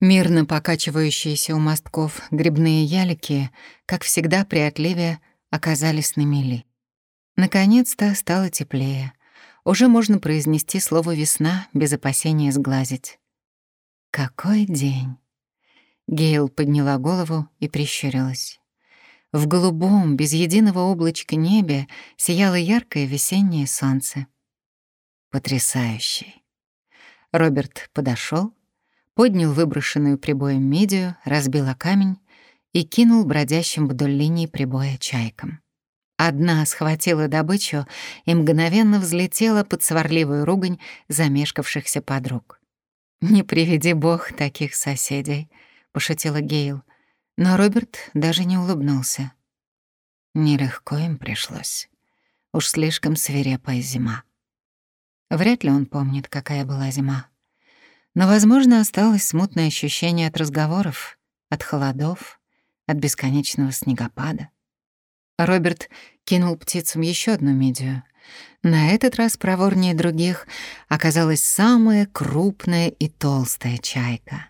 Мирно покачивающиеся у мостков грибные ялики, как всегда приотливее, оказались на мели. Наконец-то стало теплее. Уже можно произнести слово «весна» без опасения сглазить. Какой день! Гейл подняла голову и прищурилась. В голубом, без единого облачка небе сияло яркое весеннее солнце. Потрясающий. Роберт подошел, поднял выброшенную прибоем медию, разбил о камень и кинул бродящим вдоль линии прибоя чайкам. Одна схватила добычу и мгновенно взлетела под сварливую ругань замешкавшихся подруг. «Не приведи бог таких соседей», — пошутила Гейл. Но Роберт даже не улыбнулся. Нелегко им пришлось. Уж слишком свирепая зима. Вряд ли он помнит, какая была зима. Но, возможно, осталось смутное ощущение от разговоров, от холодов, от бесконечного снегопада. Роберт кинул птицам еще одну медию. На этот раз проворнее других оказалась самая крупная и толстая чайка.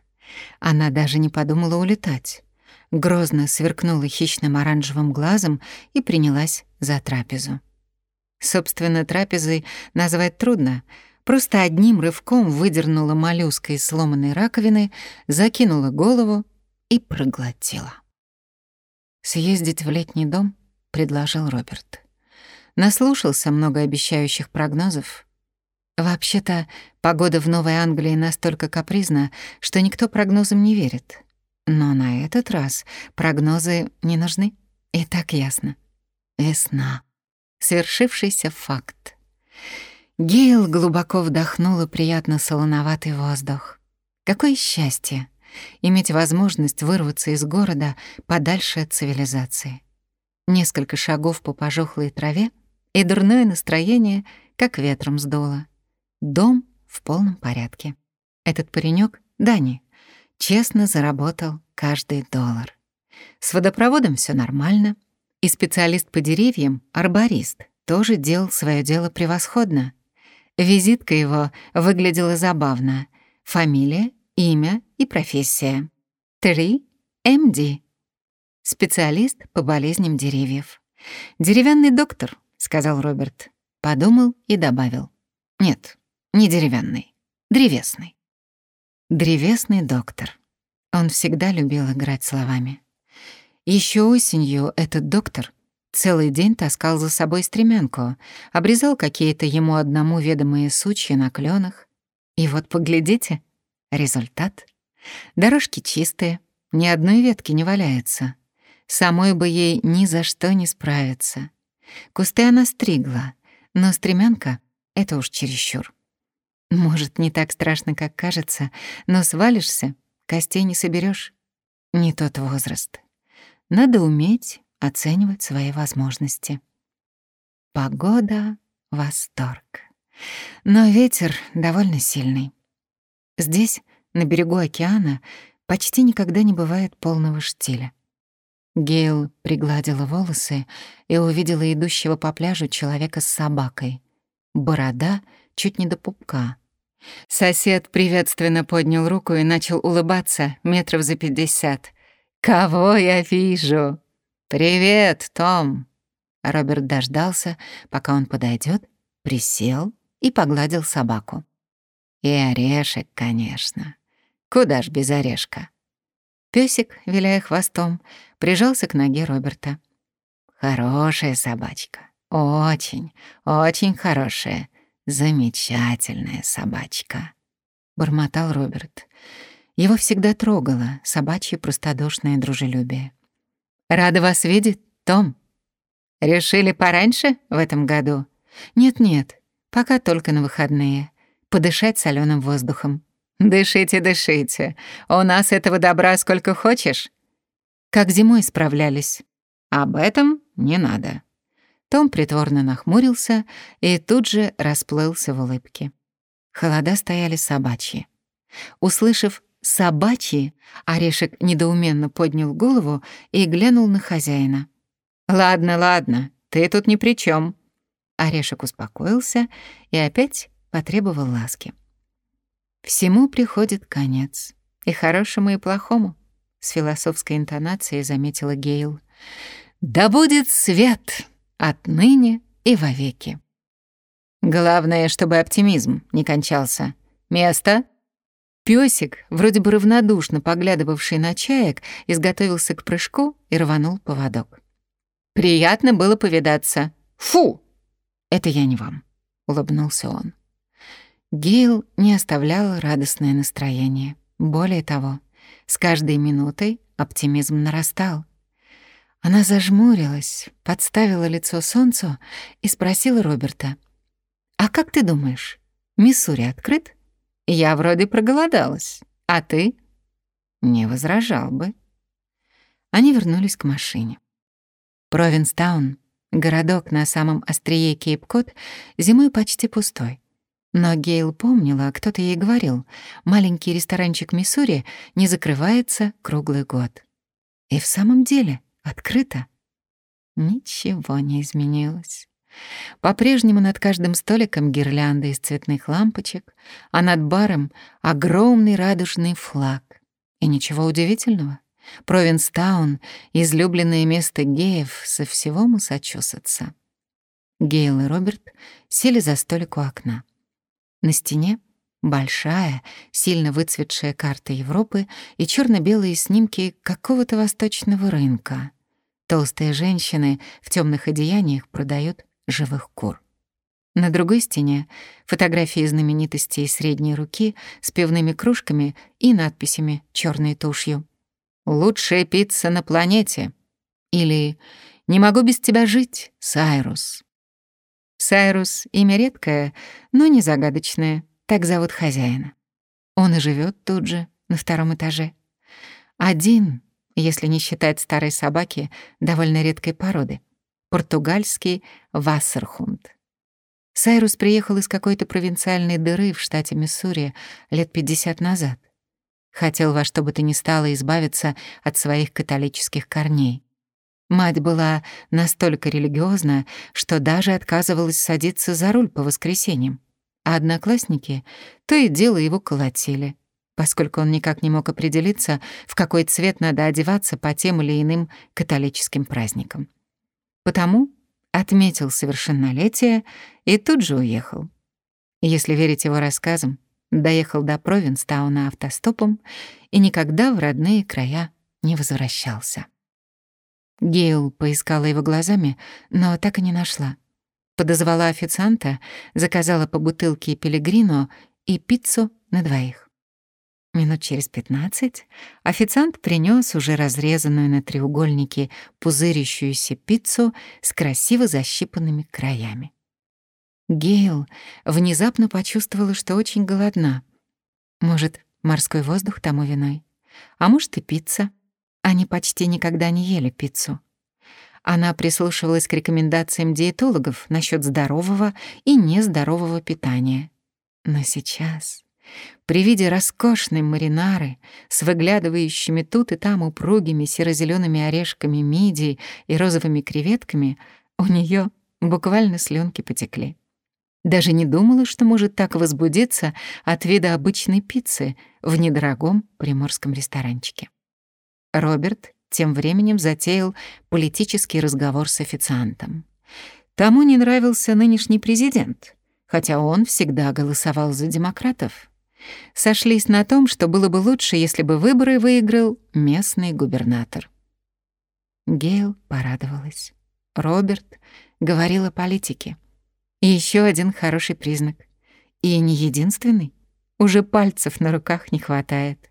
Она даже не подумала улетать. Грозно сверкнула хищным оранжевым глазом и принялась за трапезу. Собственно, трапезой назвать трудно — Просто одним рывком выдернула моллюска из сломанной раковины, закинула голову и проглотила. «Съездить в летний дом?» — предложил Роберт. Наслушался многообещающих прогнозов. Вообще-то, погода в Новой Англии настолько капризна, что никто прогнозам не верит. Но на этот раз прогнозы не нужны. И так ясно. Весна. Свершившийся факт. Гейл глубоко вдохнула приятно солоноватый воздух. Какое счастье иметь возможность вырваться из города подальше от цивилизации. Несколько шагов по пожухлой траве, и дурное настроение как ветром сдуло. Дом в полном порядке. Этот паренек, Дани, честно заработал каждый доллар. С водопроводом все нормально, и специалист по деревьям, арборист, тоже делал свое дело превосходно. Визитка его выглядела забавно. Фамилия, имя и профессия. Три МД. Специалист по болезням деревьев. «Деревянный доктор», — сказал Роберт. Подумал и добавил. «Нет, не деревянный, древесный». Древесный доктор. Он всегда любил играть словами. Еще осенью этот доктор Целый день таскал за собой стремянку, обрезал какие-то ему одному ведомые сучья на кленах. И вот поглядите, результат. Дорожки чистые, ни одной ветки не валяется. Самой бы ей ни за что не справиться. Кусты она стригла, но стремянка — это уж чересчур. Может, не так страшно, как кажется, но свалишься, костей не соберешь. Не тот возраст. Надо уметь оценивать свои возможности. Погода — восторг. Но ветер довольно сильный. Здесь, на берегу океана, почти никогда не бывает полного штиля. Гейл пригладила волосы и увидела идущего по пляжу человека с собакой. Борода чуть не до пупка. Сосед приветственно поднял руку и начал улыбаться метров за пятьдесят. «Кого я вижу?» «Привет, Том!» Роберт дождался, пока он подойдет, присел и погладил собаку. И орешек, конечно. Куда ж без орешка? Пёсик, виляя хвостом, прижался к ноге Роберта. Хорошая собачка. Очень, очень хорошая. Замечательная собачка. Бормотал Роберт. Его всегда трогало собачье простодушное дружелюбие. Рада вас видеть, Том. Решили пораньше в этом году? Нет-нет, пока только на выходные. Подышать соленым воздухом. Дышите, дышите. У нас этого добра сколько хочешь. Как зимой справлялись? Об этом не надо. Том притворно нахмурился и тут же расплылся в улыбке. Холода стояли собачьи. Услышав собачьи, Орешек недоуменно поднял голову и глянул на хозяина. «Ладно, ладно, ты тут ни при чем. Орешек успокоился и опять потребовал ласки. Всему приходит конец. И хорошему, и плохому, с философской интонацией заметила Гейл. Да будет свет отныне и вовеки. Главное, чтобы оптимизм не кончался. Место? Пёсик, вроде бы равнодушно поглядывавший на чаек, изготовился к прыжку и рванул поводок. «Приятно было повидаться. Фу!» «Это я не вам», — улыбнулся он. Гейл не оставлял радостное настроение. Более того, с каждой минутой оптимизм нарастал. Она зажмурилась, подставила лицо солнцу и спросила Роберта. «А как ты думаешь, Миссури открыт? Я вроде проголодалась. А ты?» «Не возражал бы». Они вернулись к машине. Провинстаун, городок на самом острие Кейп-Кот, зимой почти пустой. Но Гейл помнила, кто-то ей говорил, маленький ресторанчик Миссури не закрывается круглый год. И в самом деле открыто. Ничего не изменилось. По-прежнему над каждым столиком гирлянды из цветных лампочек, а над баром — огромный радужный флаг. И ничего удивительного. Провинстаун — излюбленное место геев со всего Массачусетса. Гейл и Роберт сели за столик у окна. На стене большая, сильно выцветшая карта Европы и черно белые снимки какого-то восточного рынка. Толстые женщины в темных одеяниях продают живых кур. На другой стене фотографии знаменитостей средней руки с пивными кружками и надписями черной тушью. «Лучшая пицца на планете» или «Не могу без тебя жить, Сайрус». Сайрус — имя редкое, но не загадочное, так зовут хозяина. Он и живет тут же, на втором этаже. Один, если не считать старой собаки довольно редкой породы португальский Вассерхунд. Сайрус приехал из какой-то провинциальной дыры в штате Миссури лет 50 назад. Хотел во что бы то ни стало избавиться от своих католических корней. Мать была настолько религиозна, что даже отказывалась садиться за руль по воскресеньям. А одноклассники то и дело его колотили, поскольку он никак не мог определиться, в какой цвет надо одеваться по тем или иным католическим праздникам. Потому отметил совершеннолетие и тут же уехал. Если верить его рассказам, доехал до Провинстауна автостопом и никогда в родные края не возвращался. Гейл поискала его глазами, но так и не нашла. Подозвала официанта, заказала по бутылке пилигрино и пиццу на двоих. Минут через пятнадцать официант принес уже разрезанную на треугольники пузырящуюся пиццу с красиво защипанными краями. Гейл внезапно почувствовала, что очень голодна. Может, морской воздух тому виной? А может, и пицца. Они почти никогда не ели пиццу. Она прислушивалась к рекомендациям диетологов насчет здорового и нездорового питания. Но сейчас при виде роскошной маринары с выглядывающими тут и там упругими серо-зелёными орешками мидий и розовыми креветками у неё буквально слюнки потекли. Даже не думала, что может так возбудиться от вида обычной пиццы в недорогом приморском ресторанчике. Роберт тем временем затеял политический разговор с официантом. Тому не нравился нынешний президент, хотя он всегда голосовал за демократов сошлись на том, что было бы лучше, если бы выборы выиграл местный губернатор. Гейл порадовалась. Роберт говорил о политике. Еще один хороший признак. И не единственный. Уже пальцев на руках не хватает.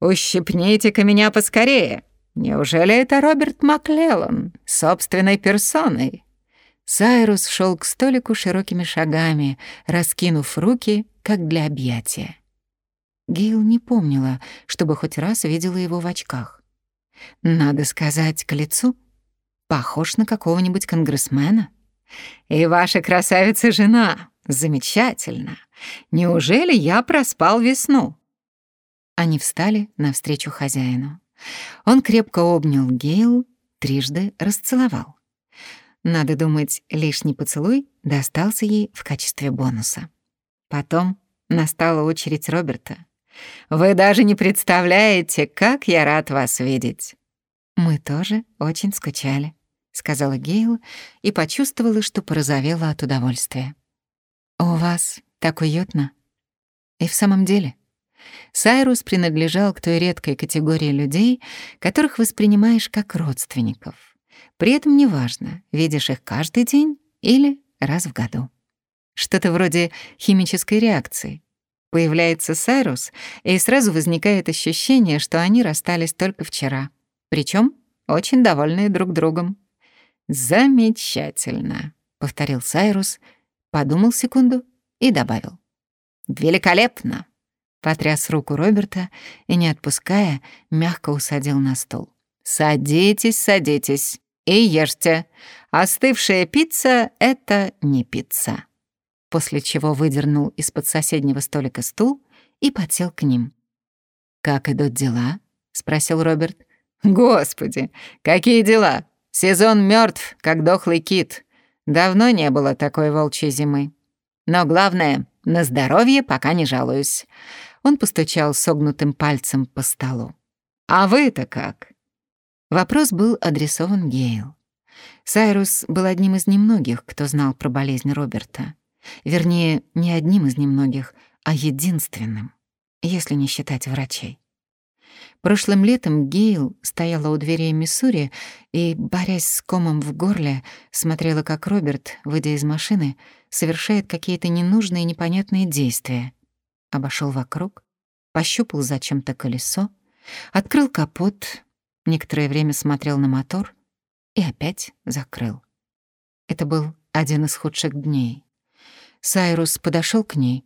«Ущипните-ка меня поскорее! Неужели это Роберт Маклеллан собственной персоной?» Сайрус шел к столику широкими шагами, раскинув руки как для объятия. Гейл не помнила, чтобы хоть раз видела его в очках. Надо сказать, к лицу похож на какого-нибудь конгрессмена. И ваша красавица-жена. Замечательно. Неужели я проспал весну? Они встали навстречу хозяину. Он крепко обнял Гейл, трижды расцеловал. Надо думать, лишний поцелуй достался ей в качестве бонуса. Потом настала очередь Роберта. Вы даже не представляете, как я рад вас видеть». «Мы тоже очень скучали», — сказала Гейл и почувствовала, что порозовела от удовольствия. «У вас так уютно». И в самом деле, Сайрус принадлежал к той редкой категории людей, которых воспринимаешь как родственников. При этом неважно, видишь их каждый день или раз в году. Что-то вроде химической реакции. Появляется Сайрус, и сразу возникает ощущение, что они расстались только вчера. Причем очень довольные друг другом. «Замечательно», — повторил Сайрус, подумал секунду и добавил. «Великолепно!» Потряс руку Роберта и, не отпуская, мягко усадил на стол. «Садитесь, садитесь и ешьте. Остывшая пицца — это не пицца». После чего выдернул из-под соседнего столика стул и подсел к ним. «Как идут дела?» — спросил Роберт. «Господи, какие дела! Сезон мертв, как дохлый кит. Давно не было такой волчьей зимы. Но главное, на здоровье пока не жалуюсь». Он постучал согнутым пальцем по столу. «А вы-то как?» Вопрос был адресован Гейл. Сайрус был одним из немногих, кто знал про болезнь Роберта. Вернее, не одним из немногих, а единственным, если не считать врачей. Прошлым летом Гейл стояла у дверей Миссури и, борясь с комом в горле, смотрела, как Роберт, выйдя из машины, совершает какие-то ненужные непонятные действия. Обошел вокруг, пощупал зачем-то колесо, открыл капот, некоторое время смотрел на мотор и опять закрыл. Это был один из худших дней. Сайрус подошел к ней,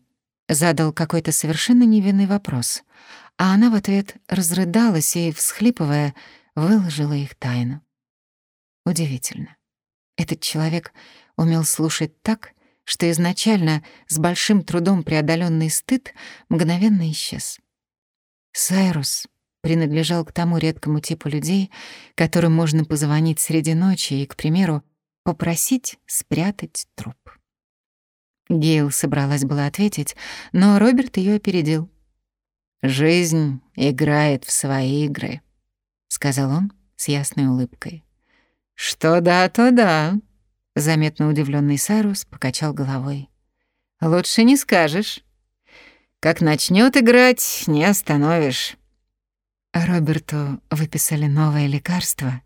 задал какой-то совершенно невинный вопрос, а она в ответ разрыдалась и, всхлипывая, выложила их тайну. Удивительно. Этот человек умел слушать так, что изначально с большим трудом преодоленный стыд мгновенно исчез. Сайрус принадлежал к тому редкому типу людей, которым можно позвонить среди ночи и, к примеру, попросить спрятать труп. Гейл собралась была ответить, но Роберт ее опередил. «Жизнь играет в свои игры», — сказал он с ясной улыбкой. «Что да, то да», — заметно удивленный Сарус покачал головой. «Лучше не скажешь. Как начнет играть, не остановишь». Роберту выписали новое лекарство.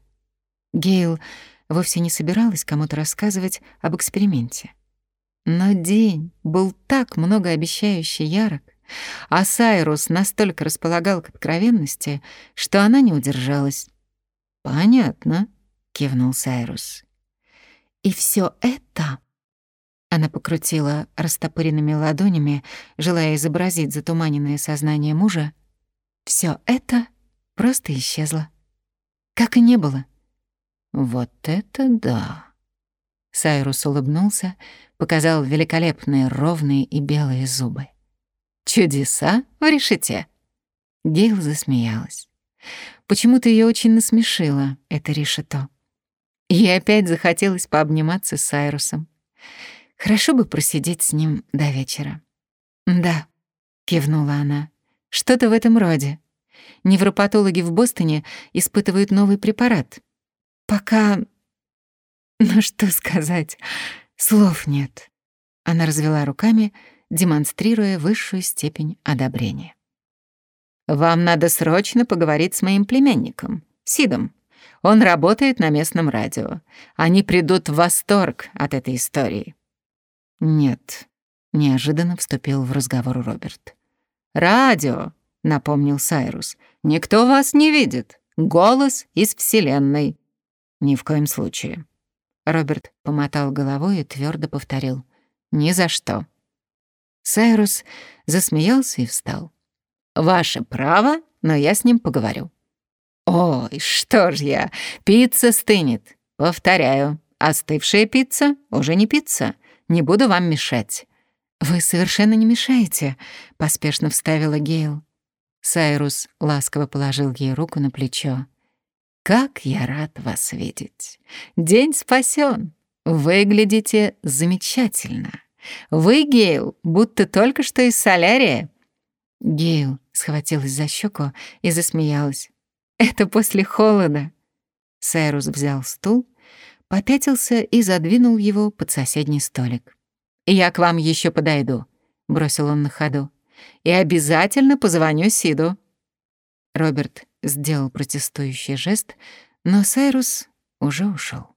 Гейл вовсе не собиралась кому-то рассказывать об эксперименте. Но день был так многообещающе ярок, а Сайрус настолько располагал к откровенности, что она не удержалась. «Понятно», — кивнул Сайрус. «И все это...» Она покрутила растопыренными ладонями, желая изобразить затуманенное сознание мужа. Все это просто исчезло. Как и не было. «Вот это да!» Сайрус улыбнулся, показал великолепные ровные и белые зубы. «Чудеса в решете?» Гейл засмеялась. Почему-то ее очень насмешило это решето. Ей опять захотелось пообниматься с Сайрусом. Хорошо бы просидеть с ним до вечера. «Да», — кивнула она, — «что-то в этом роде. Невропатологи в Бостоне испытывают новый препарат. Пока ну что сказать? Слов нет. Она развела руками, демонстрируя высшую степень одобрения. «Вам надо срочно поговорить с моим племянником, Сидом. Он работает на местном радио. Они придут в восторг от этой истории». «Нет», — неожиданно вступил в разговор Роберт. «Радио», — напомнил Сайрус. «Никто вас не видит. Голос из Вселенной». «Ни в коем случае. Роберт помотал головой и твердо повторил. «Ни за что». Сайрус засмеялся и встал. «Ваше право, но я с ним поговорю». «Ой, что ж я, пицца стынет. Повторяю, остывшая пицца уже не пицца. Не буду вам мешать». «Вы совершенно не мешаете», — поспешно вставила Гейл. Сайрус ласково положил ей руку на плечо. «Как я рад вас видеть! День спасен! Выглядите замечательно! Вы, Гейл, будто только что из солярия!» Гейл схватилась за щеку и засмеялась. «Это после холода!» Сайрус взял стул, попятился и задвинул его под соседний столик. «Я к вам еще подойду», — бросил он на ходу. И обязательно позвоню Сиду». Роберт сделал протестующий жест, но Сайрус уже ушел.